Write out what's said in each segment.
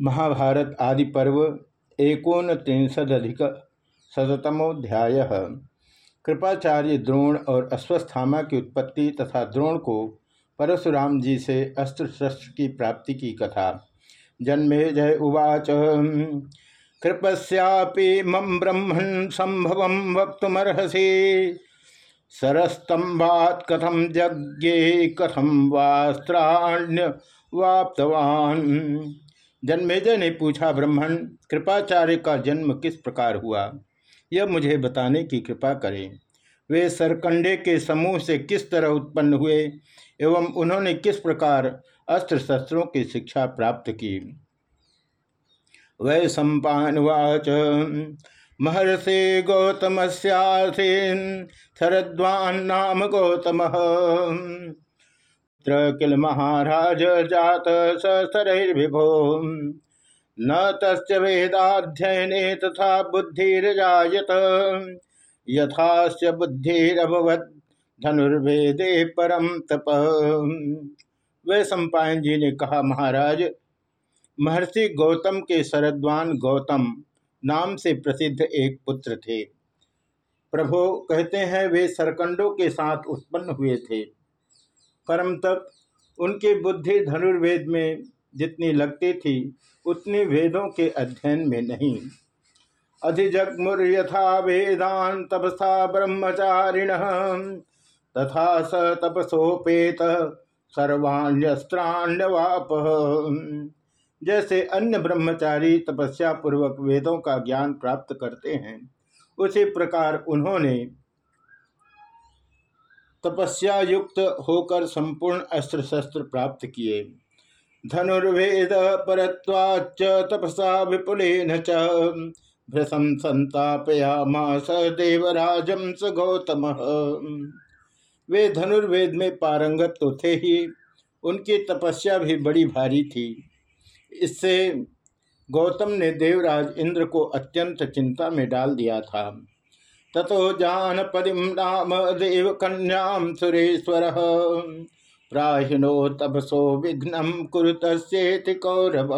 महाभारत आदि पर्व एकोन त्रिंशदधिक शतमोध्याय कृपाचार्य द्रोण और अश्वस्थामा की उत्पत्ति तथा द्रोण को परशुराम जी से अस्त्र शस्त्र की प्राप्ति की कथा। जन्मे जय उवाच। कृपस्यापि मम ब्रह्मण संभव वक्तुमर्हसि। सरस्तंभात कथम यज्ञे कथम वास्त्राण्य वाप्तवान। जन्मेजय ने पूछा ब्राह्मण कृपाचार्य का जन्म किस प्रकार हुआ? यह मुझे बताने की कृपा करें। वे सरकंडे के समूह से किस तरह उत्पन्न हुए एवं उन्होंने किस प्रकार अस्त्र शस्त्रों की शिक्षा प्राप्त की? वै सम्पावाच महर्षि गौतम शरद्वान नाम गौतम किल महाराज जात ससरैर्विभो न तस् वेदाध्ययने तथा बुद्धिजात यथास्य बुद्धिरभवत धनुर्वेदे परम तप। वे सम्पायन जी ने कहा, महाराज, महर्षि गौतम के शरद्वान गौतम नाम से प्रसिद्ध एक पुत्र थे। प्रभो, कहते हैं, वे सरकंडों के साथ उत्पन्न हुए थे। परम तप, उनकी बुद्धि धनुर्वेद में जितनी लगती थी, उतनी वेदों के अध्ययन में नहीं। अधिजगमुर यथा वेदान तपसा ब्रह्मचारिण, तथा स तपसोपेत सर्वाण्यस्त्राण्यवाप। जैसे अन्य ब्रह्मचारी तपस्या पूर्वक वेदों का ज्ञान प्राप्त करते हैं, उसी प्रकार उन्होंने तपस्या युक्त होकर संपूर्ण अस्त्र शस्त्र प्राप्त किए। धनुर्वेद परत्वाच तपसा विपुलेन च। भ्रसम संतापयामास देवराजम स गौतम वे धनुर्वेद में पारंगत तो थे ही, उनकी तपस्या भी बड़ी भारी थी। इससे गौतम ने देवराज इंद्र को अत्यंत चिंता में डाल दिया था। ततो जानपदिम नाम देव कन्याम सुरेश्वर। प्राहिनो तपसो विघ्नम कुरुत कौरव।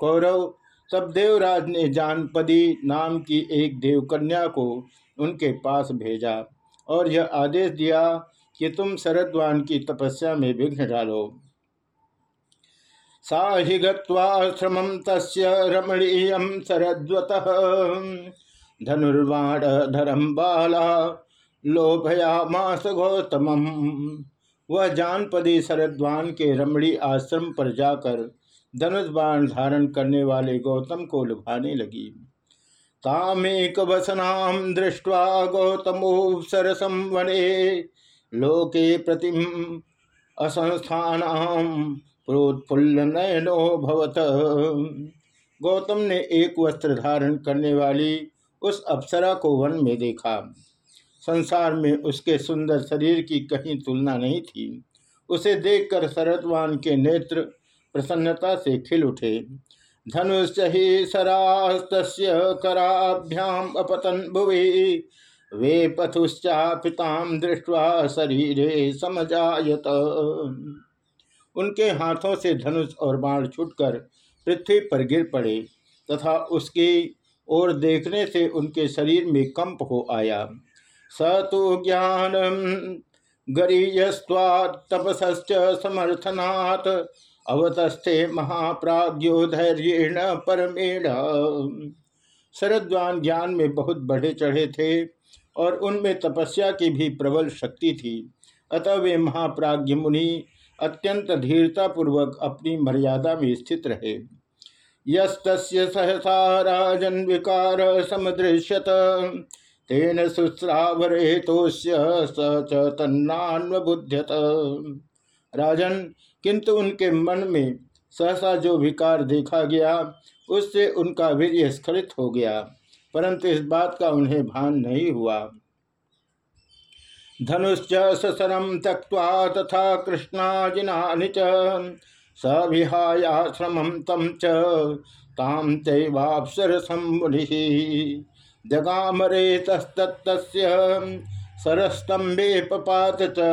कौरव तब देवराज ने जानपदी नाम की एक देवकन्या को उनके पास भेजा और यह आदेश दिया कि तुम शरद्वान की तपस्या में विघ्न डालो। सा ही ग्रम तस् रमणीय शरद्वत। धनुर्वाण धरम बाला लोभया मास गौतम वह जानपदी शरद्वान के रमणी आश्रम पर जाकर धनुष बाण धारण करने वाले गौतम को लुभाने लगी। तामेक वसनाम दृष्टवा गौतमो सरसम वने, लोके प्रतिम असंस्थान प्रोत्फुल्ल नयनो भवत। गौतम ने एक वस्त्र धारण करने वाली उस अप्सरा को वन में देखा। संसार में उसके सुंदर शरीर की कहीं तुलना नहीं थी। उसे देखकर शरदवान के नेत्र प्रसन्नता से खिल उठे। धनुष ही सरास्त कराभ्याम अपतन भुवि। वे पथुश्चा पिताम दृष्टवा शरीर समझायत उनके हाथों से धनुष और बाण छूटकर पृथ्वी पर गिर पड़े तथा उसकी और देखने से उनके शरीर में कंप हो आया। स तो ज्ञान गरीयस्वात्तपसश्च समर्थनात्। अवतस्थे महाप्राज्यो धैर्येण परमेण। शरद्वान ज्ञान में बहुत बढ़े चढ़े थे और उनमें तपस्या की भी प्रबल शक्ति थी। अतः वे महाप्राज्य मुनि अत्यंत धीरतापूर्वक अपनी मर्यादा में स्थित रहे। यस्त सहसा राजन विकार समदृश्यत। तेन शुश्रावरेतोष्य स तन्नान्वबुध्यत। राजन किंतु उनके मन में सहसा जो विकार देखा गया, उससे उनका वीर्य स्खलित हो गया, परंतु इस बात का उन्हें भान नहीं हुआ। धनुष्च ससरम त्यक्वा तथा कृष्णाजिनानि च सविहायाश्रम तम च ताम चैवापसरसम मुनि जगामरे तस्त सरस्तंभे पपात च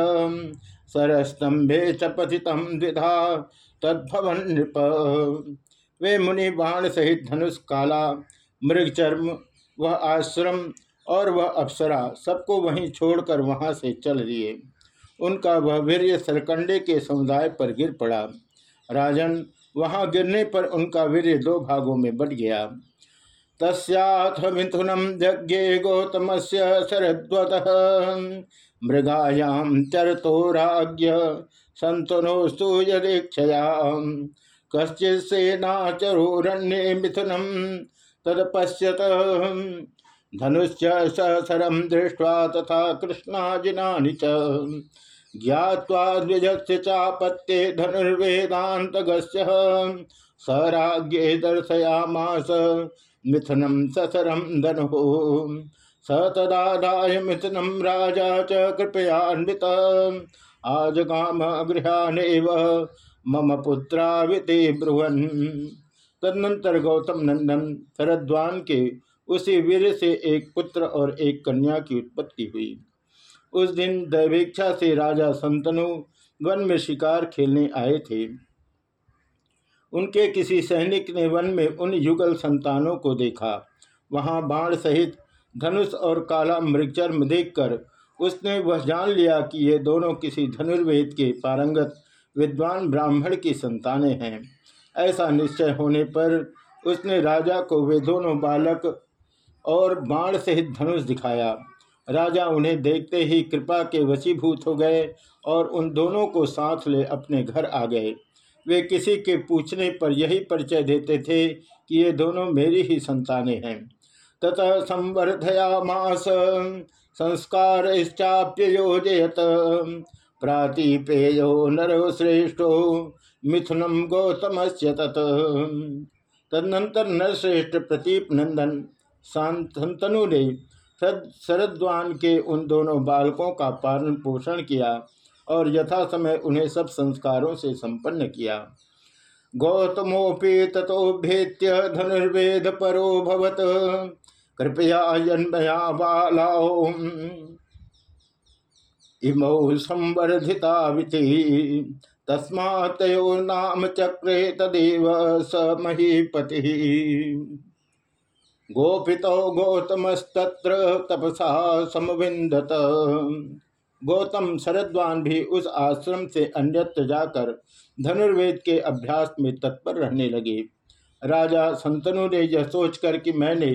सरस्तंभे च पतित द्विधा तद्भवन नृप वे मुनि बाण सहित धनुष काला मृगचर्म, वह आश्रम और वह अप्सरा सबको वहीं छोड़कर वहाँ से चल दिए। उनका वह वीर्य सरकंडे के समुदाय पर गिर पड़ा। राजन वहाँ गिरने पर उनका वीर दो भागों में बट गया। तस्थ मिथुनम यज्ञे गौतम से शरद्वत। मृगायाम चरतो राज्य संतनोस्तु यदीक्षया कश्चित सेनाचरोरण्ये मिथुनम तदपश्यत। धनुष्च सहसरम दृष्ट्वा तथा कृष्णाजिनानि च। ज्ञात्वा द्विजस्य चापत्ये धनुर्वेदान्तगस्य। स दर्शयामास मिथुनम ससरम धनु। स तदादाय मिथुनम राजा च कृपयान्वित। आजगाम गृहानेव मम पुत्राविते ब्रुवन। तदनंतर गौतम नंदन शरद्वान के उसी वीर से एक पुत्र और एक कन्या की उत्पत्ति हुई। उस दिन दैवेक्षा से राजा संतनु वन में शिकार खेलने आए थे। उनके किसी सैनिक ने वन में उन युगल संतानों को देखा। वहाँ बाण सहित धनुष और काला मृगचर्म देखकर उसने वह जान लिया कि ये दोनों किसी धनुर्वेद के पारंगत विद्वान ब्राह्मण की संतानें हैं। ऐसा निश्चय होने पर उसने राजा को वे दोनों बालक और बाण सहित धनुष दिखाया। राजा उन्हें देखते ही कृपा के वशीभूत हो गए और उन दोनों को साथ ले अपने घर आ गए। वे किसी के पूछने पर यही परिचय देते थे कि ये दोनों मेरी ही संतानें हैं। ततः संवर्धया मास संस्कार योजयत प्रातिपेयो नरो श्रेष्ठो मिथुनम गौतम से तत्। तदनंतर नरश्रेष्ठ प्रतीप नंदन, शांतनु ने शरद्वान के उन दोनों बालकों का पालन पोषण किया और यथा समय उन्हें सब संस्कारों से संपन्न किया। गौतमोपि तथोभेत्य धनुर्वेद परो भवत। कृपया बालाओ इमौ संवर्धिता तस्मा नाम चक्रे तदेव स महीपति। गोपितो गौतमस्तत्र तपसा समविंदत गौतम शरद्वान भी उस आश्रम से अन्यत्र जाकर धनुर्वेद के अभ्यास में तत्पर रहने लगे। राजा संतनु ने यह सोचकर कि मैंने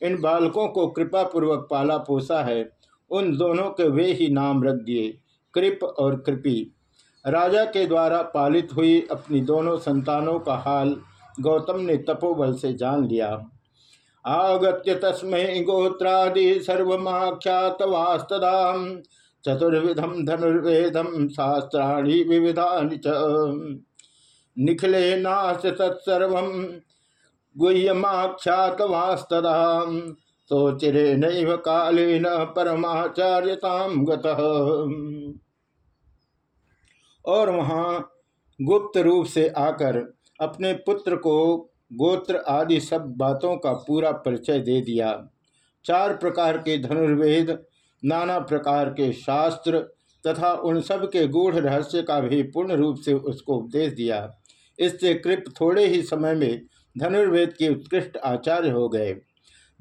इन बालकों को कृपा पूर्वक पाला पोसा है, उन दोनों के वे ही नाम रख दिए, कृप और कृपी। राजा के द्वारा पालित हुई अपनी दोनों संतानों का हाल गौतम ने तपोबल से जान लिया। आगत्य तस्मै गोत्रादि सर्वख्यातवास्तदा चतुर्विधम धनुर्वेदम शास्त्राणी विविधा च। निखिले नाश तत्सर्व गुह्यमाख्यातवास्तदा सोचिरे नैव कालेन परमाचार्यताम और वहाँ गुप्त रूप से आकर अपने पुत्र को गोत्र आदि सब बातों का पूरा परिचय दे दिया। चार प्रकार के धनुर्वेद, नाना प्रकार के शास्त्र तथा उन सब के गूढ़ रहस्य का भी पूर्ण रूप से उसको उपदेश दिया। इससे कृप थोड़े ही समय में धनुर्वेद के उत्कृष्ट आचार्य हो गए।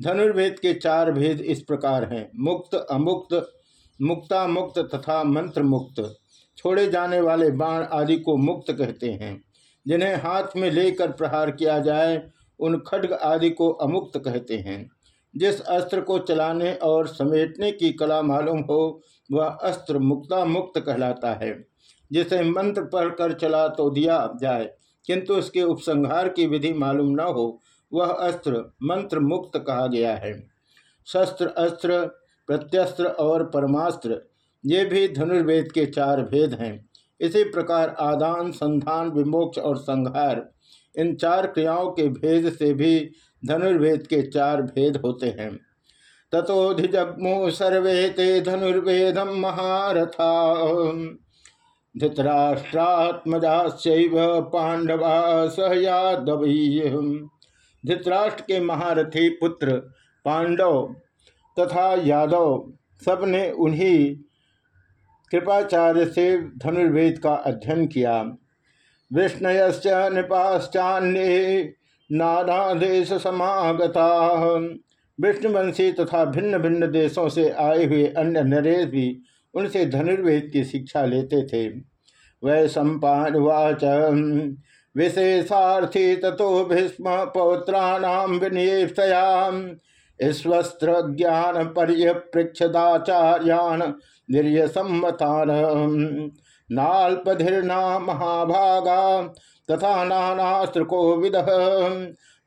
धनुर्वेद के चार भेद इस प्रकार हैं। मुक्त, अमुक्त मुक्ता मुक्त तथा मंत्र मुक्त छोड़े जाने वाले बाण आदि को मुक्त कहते हैं। जिन्हें हाथ में लेकर प्रहार किया जाए, उन खड्ग आदि को अमुक्त कहते हैं। जिस अस्त्र को चलाने और समेटने की कला मालूम हो, वह अस्त्र मुक्ता मुक्त कहलाता है। जिसे मंत्र पढ़कर चला तो दिया जाए, किंतु उसके उपसंहार की विधि मालूम न हो, वह अस्त्र मंत्र मुक्त कहा गया है। शस्त्र अस्त्र, प्रत्यस्त्र और परमास्त्र, ये भी धनुर्वेद के चार भेद हैं। इसी प्रकार आदान, संधान, विमोक्ष और संहार, इन चार क्रियाओं के भेद से भी धनुर्वेद के चार भेद होते हैं। तथोधिजग्मु सर्वे ते धनुर्वेदम महारथा। धृतराष्ट्रात्मजा पांडवा सहयादव धृतराष्ट्र के महारथी पुत्र पांडव तथा यादव सबने उन्हीं कृपाचार्य से धनुर्वेद का अध्ययन किया। विष्णयश्च नृपाश्चान्ये नाना देश समागता विष्णुवंशी तथा भिन्न भिन्न देशों से आए हुए अन्य नरेश भी उनसे धनुर्वेद की शिक्षा लेते थे। वै सम्पावाच विशेषार्थी तथो भीष्म पौत्राणाम विनिययाम ईश्वस्त्र ज्ञान पर्यपृक्षदाचार्यान निर्य सम्मतान नाल्पधिर्ना महाभागा तथा नानास्त्र को विद।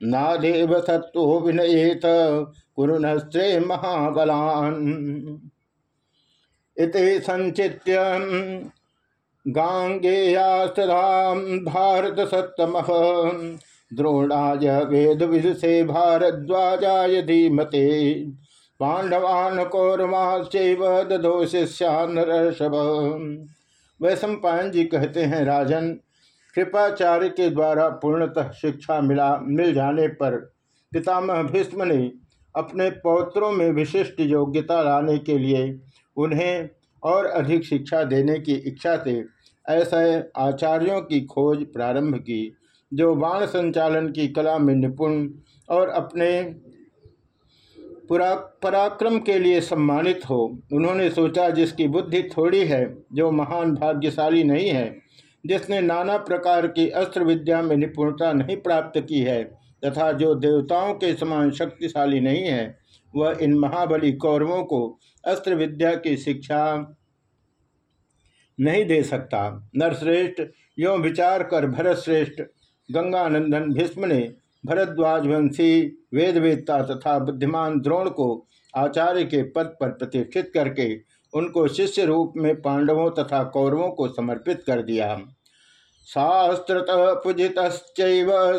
नादेव सत्व विनयेत, कुरुनस्त्रे महाबलान इति संचित्य गांगेयास्तदा भारत सत्तम द्रोणाय वेद विदुषे भारद्वाजाय धीमते। पांडवान कौरवाश्चैव दधो वैशंपायन जी कहते हैं, राजन, कृपाचार्य के द्वारा पूर्णतः शिक्षा मिला, मिल जाने पर पितामह भीष्म ने अपने पौत्रों में विशिष्ट योग्यता लाने के लिए उन्हें और अधिक शिक्षा देने की इच्छा से ऐसे आचार्यों की खोज प्रारंभ की, जो बाण संचालन की कला में निपुण और अपने पराक्रम के लिए सम्मानित हो। उन्होंने सोचा, जिसकी बुद्धि थोड़ी है, जो महान भाग्यशाली नहीं है, जिसने नाना प्रकार की अस्त्र विद्या में निपुणता नहीं प्राप्त की है, तथा जो देवताओं के समान शक्तिशाली नहीं है, वह इन महाबली कौरवों को अस्त्र विद्या की शिक्षा नहीं दे सकता। नरश्रेष्ठ, यो विचार कर भरत श्रेष्ठ गंगानंदन, भीष्म ने भरद्वाज वंशी वेदवेदता तथा बुद्धिमान द्रोण को आचार्य के पद पर प्रतिष्ठित करके उनको शिष्य रूप में पांडवों तथा कौरवों को समर्पित कर दिया। शास्त्रत पूजित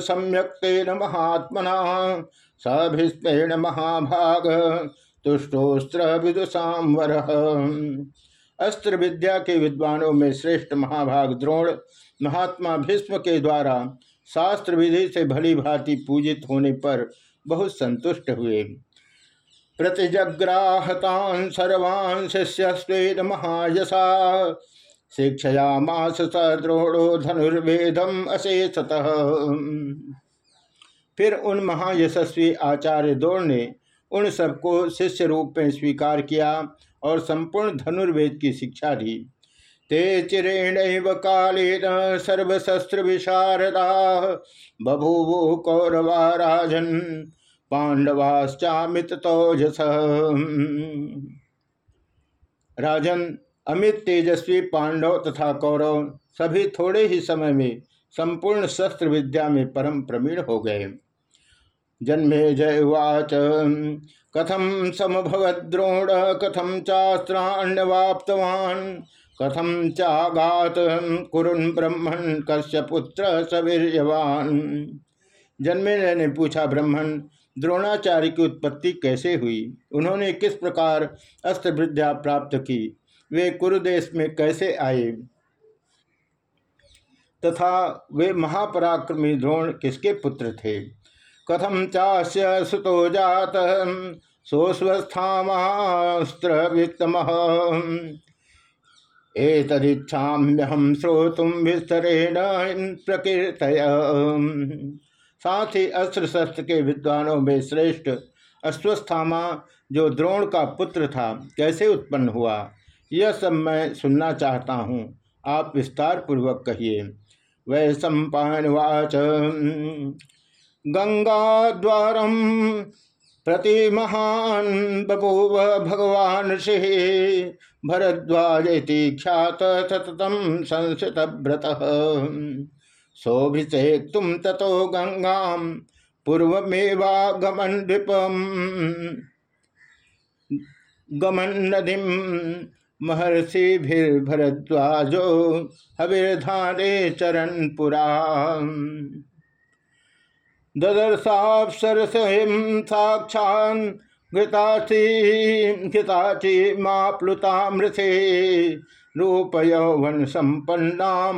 सम्यक तेन महात्मना सभीस्मेण महाभाग तुष्टोस्त्र विदुषावर अस्त्र विद्या के विद्वानों में श्रेष्ठ महाभाग द्रोण, महात्मा भीष्म के द्वारा शास्त्र विधि से भली भांति पूजित होने पर बहुत संतुष्ट हुए। प्रतिजग्राहतान सर्वान् शिष्य महायशा शिक्षयामास स द्रोणो धनुर्वेदम अशेषत। फिर उन महायशस्वी आचार्य द्रोण ने उन सबको शिष्य रूप में स्वीकार किया और संपूर्ण धनुर्वेद की शिक्षा दी। ते चिरेण कालेन सर्वशस्त्र विशारदा बभूवो कौरवा राजन पांडवाश्चामित तोजस राजन, अमित, तेजस्वी, पांडव तथा कौरव सभी थोड़े ही समय में संपूर्ण शस्त्र विद्या में परम प्रवीण हो गए। जन्मे जय उवाच। कथम समभवद्रोण कथम चास्त्राण्यवाप्तवान कथम चागात कुरुन ब्रह्मण कश्य पुत्र सवीर्यवान? जन्मे ने पूछा ब्रह्मण द्रोणाचार्य की उत्पत्ति कैसे हुई? उन्होंने किस प्रकार अस्त्र विद्या प्राप्त की? वे कुरुदेश में कैसे आए? तथा वे महापराक्रमी द्रोण किसके पुत्र थे? कथम चास्य सुतो जात? सोस्वस्थामास्त्र वित्तम एतदिच्छाम्यहम श्रोतुम विस्तरेण प्रकृत साथ ही अस्त्र शस्त्र के विद्वानों में श्रेष्ठ अश्वस्थामा जो द्रोण का पुत्र था, कैसे उत्पन्न हुआ? यह सब मैं सुनना चाहता हूँ। आप विस्तार पूर्वक कहिए। वै सम्पावाच गंगा द्वारम प्रति महान बभूव भगवान सिंह भरद्वाज ख्यात सततम संसित व्रत शोभिषेक तुम तथो गंगा पूर्वमेवागमन नृपम गमन नदी महर्षि भरद्वाजो हविर्धारे चरण पुरा। ददर्शापसरसहिम साक्षान घृताची घृताची माप्लुतामृथे रूप यौवन संपन्ना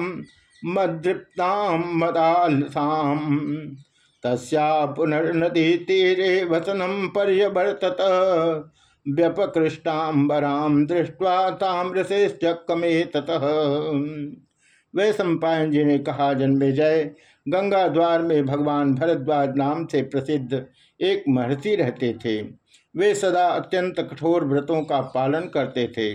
मदृप्ताम मदालसाम तस्या पर्यवर्तत। व्यपकृष्टाबराम दृष्ट्वा ताम्रशेश्चकमे ततः वे सम्पायन जी ने कहा, जन्मे जय। गंगा द्वार में भगवान भरद्वाज नाम से प्रसिद्ध एक महर्षि रहते थे। वे सदा अत्यंत कठोर व्रतों का पालन करते थे।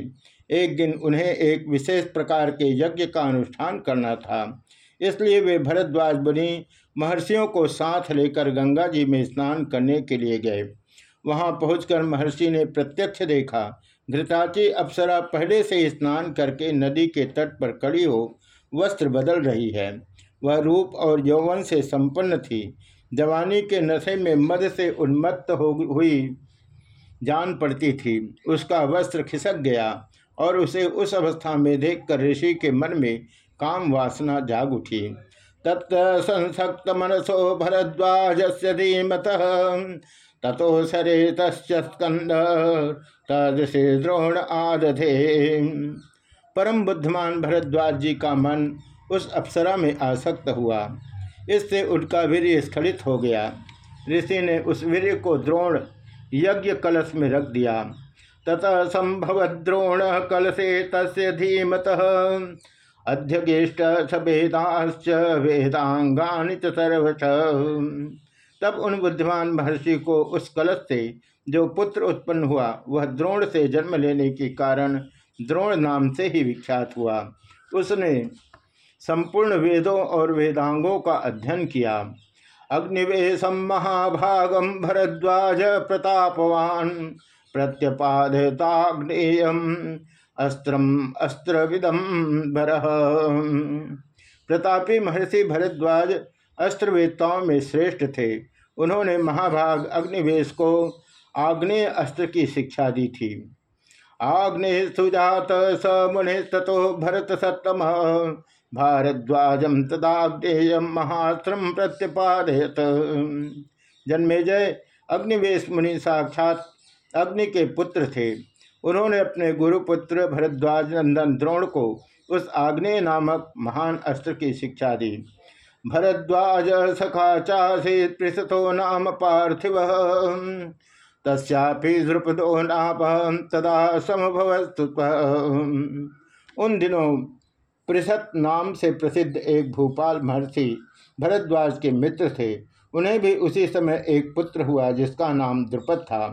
एक दिन उन्हें एक विशेष प्रकार के यज्ञ का अनुष्ठान करना था। इसलिए वे भरद्वाज बनी महर्षियों को साथ लेकर गंगा जी में स्नान करने के लिए गए। वहाँ पहुंचकर महर्षि ने प्रत्यक्ष देखा घृताची अप्सरा पहले से स्नान करके नदी के तट पर खड़ी हो, वस्त्र बदल रही है। वह रूप और यौवन से संपन्न थी। जवानी के नशे में मद से उन्मत्त हो हुई जान पड़ती थी। उसका वस्त्र खिसक गया और उसे उस अवस्था में देखकर ऋषि के मन में काम वासना जाग उठी। तत् संसक्त मनसो भरद्वाज से धीमत, ततो सरे तस्कंद तदसे द्रोण आदधे। परम बुद्धमान भरद्वाज जी का मन उस अप्सरा में आसक्त हुआ। इससे उनका वीर स्खलित हो गया। ऋषि ने उस वीर को द्रोण यज्ञ कलश में रख दिया। ततः संभव द्रोण कलशे तस्य धीमत। अध्यगेष्ट वेदाश्च वेदांगानि सर्वश। तब उन बुद्धिमान महर्षि को उस कलश से जो पुत्र उत्पन्न हुआ, वह द्रोण से जन्म लेने के कारण द्रोण नाम से ही विख्यात हुआ। उसने संपूर्ण वेदों और वेदांगों का अध्ययन किया। अग्निवेशम महाभागम भरद्वाज प्रतापवान प्रत्यपादताग्नेय अस्त्रम अस्त्र विदम भर। प्रतापी महर्षि भरद्वाज अस्त्रवेत्ताओं में श्रेष्ठ थे। उन्होंने महाभाग अग्निवेश को आग्नेय अस्त्र की शिक्षा दी थी। आग्नेय सुजात स मुनि तथो भरत सत्तम। भारद्वाजम तदाग्नेय महास्त्रम प्रत्यपादयत। जन्मेजय अग्निवेश मुनि साक्षात अग्नि के पुत्र थे। उन्होंने अपने गुरुपुत्र भरद्वाज नंदन द्रोण को उस आग्नेय नामक महान अस्त्र की शिक्षा दी। भरद्वाज सखा चासी पृषतो नाम पार्थिव। तस्यापि ध्रुपदो नाम तदा समभवस्तु उन दिनों पृषत नाम से प्रसिद्ध एक भूपाल महर्षि भरद्वाज के मित्र थे। उन्हें भी उसी समय एक पुत्र हुआ जिसका नाम द्रुपद था।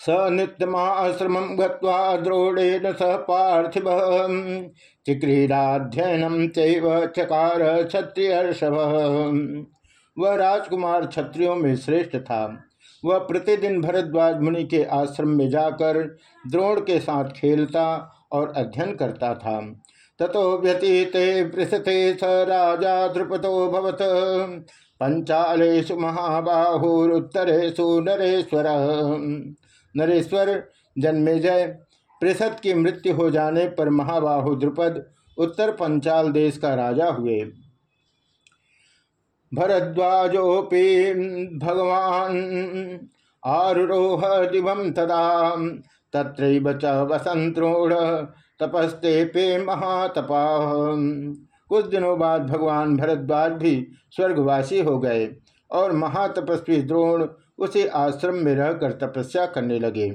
स नित्यमाश्रम ग्रोणेन सह पार्थिव। चिक्रीडाध्ययनम चकार क्षत्रियर्षभ। वह राजकुमार क्षत्रियों में श्रेष्ठ था। वह प्रतिदिन भरद्वाज मुनि के आश्रम में जाकर द्रोण के साथ खेलता और अध्ययन करता था। ततो व्यतीते पृषते स राजा ध्रुपदो भवत। पंचालेशु महाबाहुरुत्तरेशु नरेश्वर। नरेश्वर, जन्मेजय पृषद की मृत्यु हो जाने पर महाबाहु द्रुपद उत्तर पंचाल देश का राजा हुए। भरद्वाजोपि भगवान आरोह दिवम तदा तत्र च वसंत्रोण तपस्ते पे महातपा। कुछ दिनों बाद भगवान भरद्वाज भी स्वर्गवासी हो गए और महातपस्वी द्रोण उसी आश्रम में रहकर तपस्या करने लगे।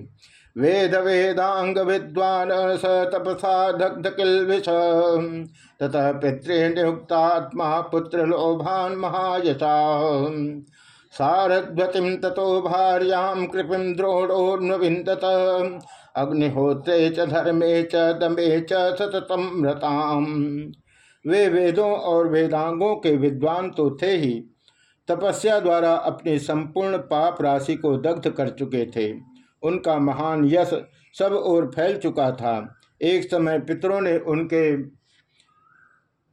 वेद वेदांग विद्वान स तपसा दग्ध किल विष। पितृ पितृनियुक्तात्मा पुत्र लोभान महायशा। सारद्वतीम तथो भार्यां कृपिम द्रोणोन्विंदत अग्निहोत्रे च धर्मे च दमे च सततम रताम। वे वेदों और वेदांगों के विद्वान तो थे ही। तपस्या द्वारा अपनी संपूर्ण पाप राशि को दग्ध कर चुके थे। उनका महान यश सब ओर फैल चुका था। एक समय पितरों ने उनके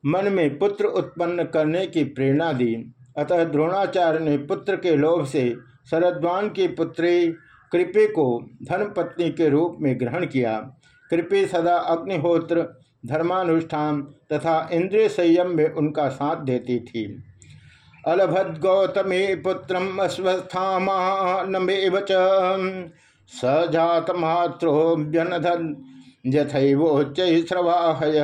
मन में पुत्र उत्पन्न करने की प्रेरणा दी। अतः द्रोणाचार्य ने पुत्र के लोभ से शरद्वान की पुत्री कृपे को धर्मपत्नी के रूप में ग्रहण किया। कृपे सदा अग्निहोत्र, धर्मानुष्ठान तथा इंद्रिय संयम में उनका साथ देती थी। अलभद गौतमे पुत्र सजात मात्रोभ्यनधन यथोच्चवाहय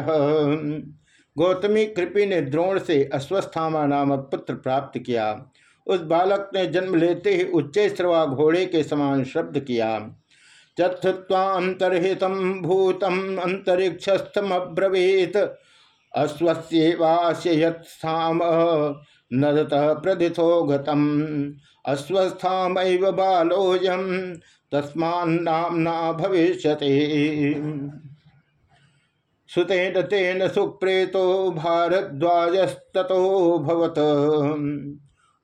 गौतमी कृपि ने द्रोण से अश्वस्थामा नामक पुत्र प्राप्त किया। उस बालक ने जन्म लेते ही उच्च श्रवा घोड़े के समान शब्द किया। चतुत्वांतरहित भूतम अंतरिक्षस्थम अब्रवीत। अस्वस्थ्येवास्य यत्स्थाम नदतः प्रदिथो गतम। अस्वस्थामैव बालोऽयं तस्मान्नाम्ना भविष्यति। सुतेन तेन सुप्रेतो भारद्वाजस्तो भवत।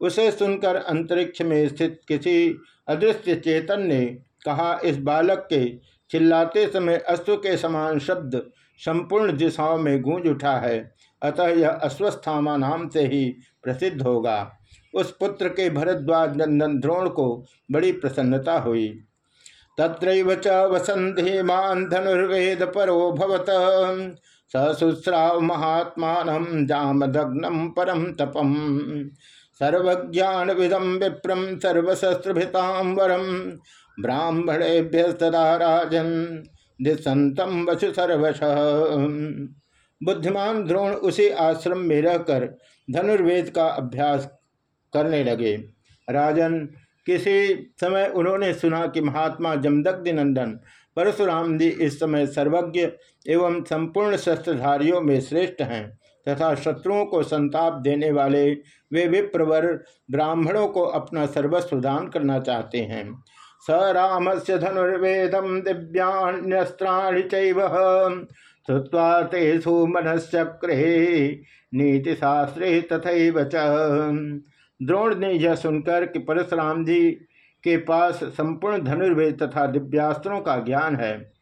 उसे सुनकर अंतरिक्ष में स्थित किसी अदृश्य चेतन ने कहा, इस बालक के चिल्लाते समय अश्व के समान शब्द संपूर्ण दिशाओं में गूंज उठा है। अतः यह अश्वस्थामा नाम से ही प्रसिद्ध होगा। उस पुत्र के भरद्वाज नंदन द्रोण को बड़ी प्रसन्नता हुई। तत्र च वसंधे मान धनुर्वेद परो भवत सशुश्राव महात्मा जामदग्नम परम तपम सर्वज्ञान विदम विप्रम सर्वशस्त्रभितांबरम ब्राह्मणेभ्य राजन दिसंतम वसु सर्वश। बुद्धिमान द्रोण उसी आश्रम में रहकर धनुर्वेद का अभ्यास करने लगे। राजन किसी समय उन्होंने सुना कि महात्मा जमदग्नि नंदन परशुराम जी इस समय सर्वज्ञ एवं संपूर्ण शस्त्रधारियों में श्रेष्ठ हैं तथा शत्रुओं को संताप देने वाले वे विप्रवर ब्राह्मणों को अपना सर्वस्व दान करना चाहते हैं। स राम से धनुर्वेदम दिव्यान्यस्त्राणि चुवा तेषु मनश्चक्रे नीति शास्त्रे तथा द्रोण ने यह सुनकर कि परशुराम जी के पास संपूर्ण धनुर्वेद तथा दिव्यास्त्रों का ज्ञान है,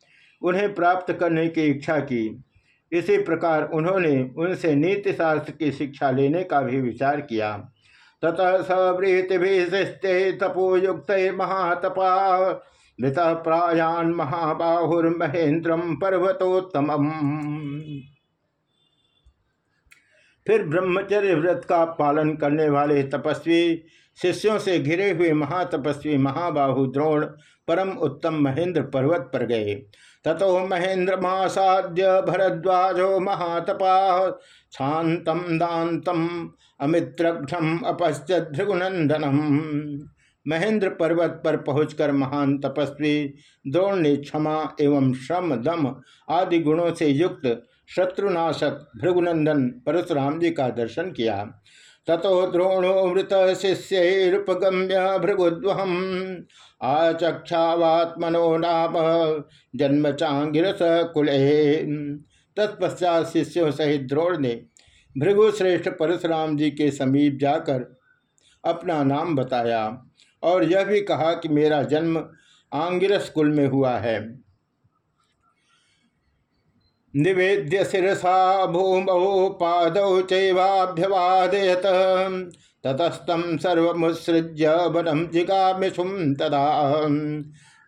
उन्हें प्राप्त करने की इच्छा की। इसी प्रकार उन्होंने उनसे नीति शास्त्र की शिक्षा लेने का भी विचार किया। ततः सवृत्तिभिस्ते तपोयुक्त महातपा, मृत प्रायान महाबाहुर्महेन्द्रम पर्वतोत्तम फिर ब्रह्मचर्य व्रत का पालन करने वाले तपस्वी शिष्यों से घिरे हुए महातपस्वी महाबाहु द्रोण परम उत्तम महेंद्र पर्वत पर गए। ततो महेंद्र मासाद्य भरद्वाजो महातपा शांतम दातम अमित्रक्षम भृगुनंदनम। महेंद्र पर्वत पर पहुंचकर महान तपस्वी द्रोण ने क्षमा एवं श्रम, दम आदि गुणों से युक्त शत्रुनाशक भृगुनंदन परशुराम जी का दर्शन किया। ततो द्रोणो मृत शिष्युपगम्य भृगुद्वहम आचक्षावात्मनो नाम जन्म चांगिरस कुले तत्पश्चात शिष्यों सहित द्रोण ने भृगुश्रेष्ठ परशुराम जी के समीप जाकर अपना नाम बताया और यह भी कहा कि मेरा जन्म आंगिरस कुल में हुआ है। निवेद्य शिरसा भूमौ पादौ चैवाभ्यवादयत। ततस्तम सर्वमुत्सृज्य वनम जिगामिषुम तदा।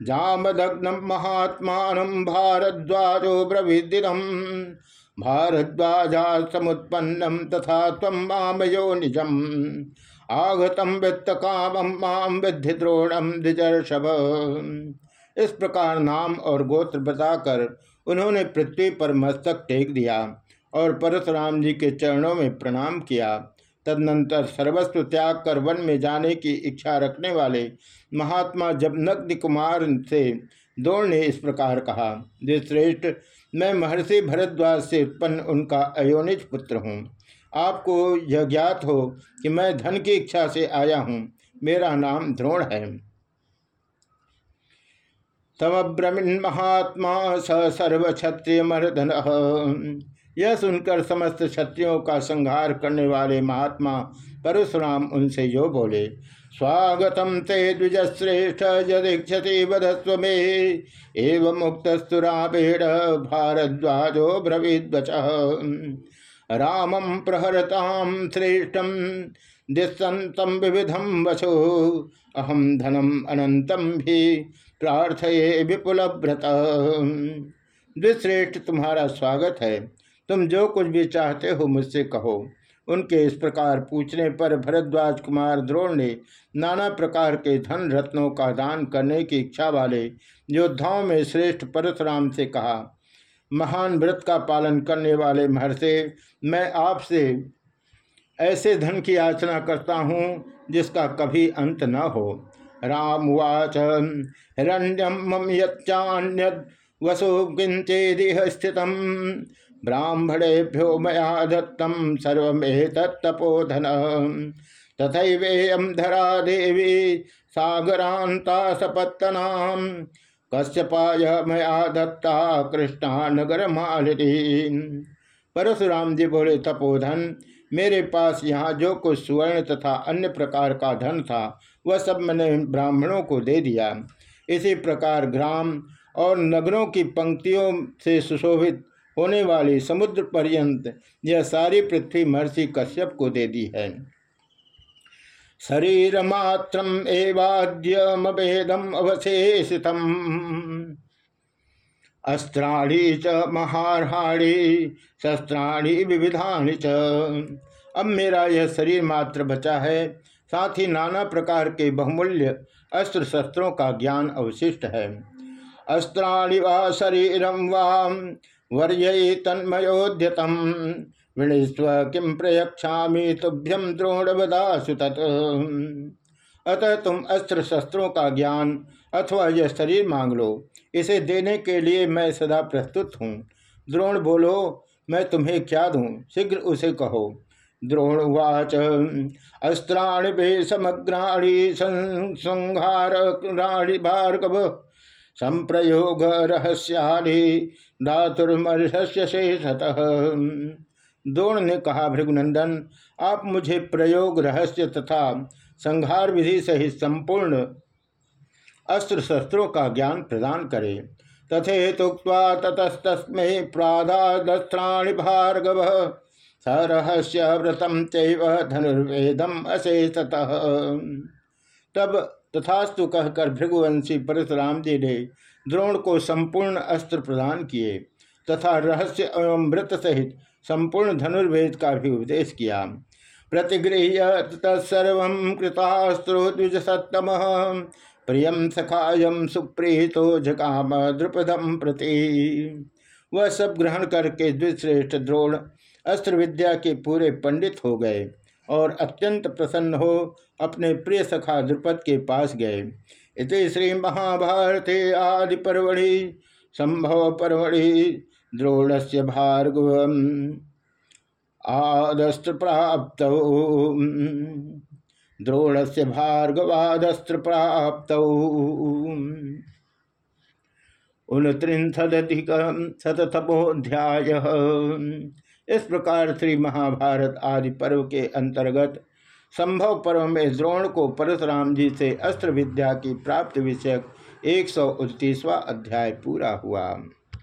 जामदग्नम महात्मा भारद्वाजो ब्रवीदिदम भारद्वाजा समुत्पन्नम तथा तम मामयो निजम। आगतम वित्त कामम माम विद्धि द्रोणम द्विजर्षभ। इस प्रकार नाम और गोत्र बताकर उन्होंने पृथ्वी पर मस्तक टेक दिया और परशुराम जी के चरणों में प्रणाम किया। तदनंतर सर्वस्व त्याग कर वन में जाने की इच्छा रखने वाले महात्मा जब नग्न कुमार से दौड़ ने इस प्रकार कहा श्रेष्ठ, मैं महर्षि भरद्वाज से उत्पन्न उनका अयोनिज पुत्र हूँ। आपको यह ज्ञात हो कि मैं धन की इच्छा से आया हूँ। मेरा नाम द्रोण है। तमब्रमिन महात्मा स सर्व क्षत्रिय मर्दन यह सुनकर समस्त क्षत्रियों का संहार करने वाले महात्मा परशुराम उनसे यो बोले, स्वागतम ते द्विजश्रेष्ठ यदीक्षति वधस्व में। एवं मुक्तस्तुराबेड़ भारद्वाजो ब्रवीद्वच रामम प्रहरताम श्रेष्ठम दिशंतम विविधम वशो अहम धनम अनंतम भी प्रार्थये विपुल व्रत द्विश्रेष्ठ तुम्हारा स्वागत है। तुम जो कुछ भी चाहते हो मुझसे कहो। उनके इस प्रकार पूछने पर भरद्वाज कुमार द्रोण ने नाना प्रकार के धन रत्नों का दान करने की इच्छा वाले योद्धाओं में श्रेष्ठ परशुराम से कहा, महान व्रत का पालन करने वाले महर्षे, मैं आपसे ऐसे धन की याचना करता हूँ जिसका कभी अंत न हो। रामुवाच। हिरण्यम मम यच्चान्यद किंचेदिह स्थित ब्राह्मणेभ्यो मया दत्तम सर्वेतपोधन तथैवेयम धरा देवी सागरांता सपत्तना कश्यपाय मया दत्ता कृष्णा नगर मालिनी परशुराम जी बोले, तपोधन मेरे पास यहाँ जो कुछ सुवर्ण तथा अन्य प्रकार का धन था, वह सब मैंने ब्राह्मणों को दे दिया। इसी प्रकार ग्राम और नगरों की पंक्तियों से सुशोभित होने वाली समुद्र पर्यंत यह सारी पृथ्वी महर्षि कश्यप को दे दी है। शरीर मात्रम एवाद्यमेदम अवशेषित अस्त्राणी च महारहाणी, शस्त्राणी विविधानि च। अब मेरा यह शरीर मात्र बचा है, साथ ही नाना प्रकार के बहुमूल्य अस्त्र शस्त्रों का ज्ञान अवशिष्ट है। अस्त्राणि वा शरीरम वाम वर्य तन्मयोद्यतम, विणस्व किम प्रयक्षा तुभ्यम द्रोणवदासु तत्। अतः तुम अस्त्र शस्त्रों का ज्ञान अथवा यह शरीर मांग लो इसे देने के लिए मैं सदा प्रस्तुत हूँ। द्रोण बोलो, मैं तुम्हें क्या दूँ? शीघ्र उसे कहो। द्रोणुवाच अस्त्राणि भे समग्राणि संहाराणि भार्गव। संप्रयोग रहस्याणि धातुर्मर्हस्य शेषतः द्रोण ने कहा, भृगुनंदन, आप मुझे प्रयोग, रहस्य तथा संहार विधि सहित संपूर्ण अस्त्र शस्त्रों का ज्ञान प्रदान करे। तथे तुक्वा ततस्तस्मे प्राधादस्त्राणि भार्गव। सरहस्य व्रतम चैव धनुर्वेदम अशेषतः। तब तथास्तु कहकर भृगुवंशी परशुराम जी ने द्रोण को संपूर्ण अस्त्र प्रदान किए तथा रहस्य एवं व्रत सहित संपूर्ण धनुर्वेद का भी उपदेश किया। प्रतिगृह्य तत्सर्व कृतास्त्रो द्विज सत्तम प्रियम सखायम सुप्रीतो जकाम द्रुपदम प्रति। वह सब ग्रहण करके द्विश्रेष्ठ द्रोण अस्त्र विद्या के पूरे पंडित हो गए और अत्यंत प्रसन्न हो अपने प्रिय सखा द्रुपद के पास गए। इति श्री महाभारते आदि परवड़ि संभव परवड़ि द्रोण से भार्गव आदस्त्र प्राप्त। द्रोण से भार्गवादस्त्र प्राप्त उनत्रिंशदिक शतमोध्याय इस प्रकार श्री महाभारत आदि पर्व के अंतर्गत संभव पर्व में द्रोण को परशुराम जी से अस्त्र विद्या की प्राप्ति विषयक एक सौ अध्याय पूरा हुआ।